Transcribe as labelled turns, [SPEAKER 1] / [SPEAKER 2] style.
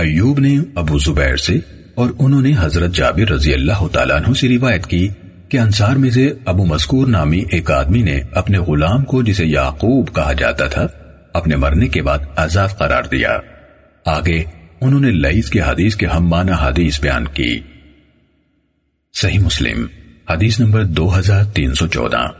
[SPEAKER 1] ایوب نے ابو زبیر سے اور انہوں نے حضرت جابر رضی اللہ تعالیٰ عنہ سے روایت کی کہ انصار میں سے ابو مذکور نامی ایک آدمی نے اپنے غلام کو جسے یعقوب کہا جاتا تھا، اپنے مرنے کے بعد آزاد قرار دیا۔ آگے انہوں نے لئیس کے حدیث کے ہم معنی حدیث بیان کی۔ صحیح مسلم، حدیث نمبر دو ہزار تین سو چودہ۔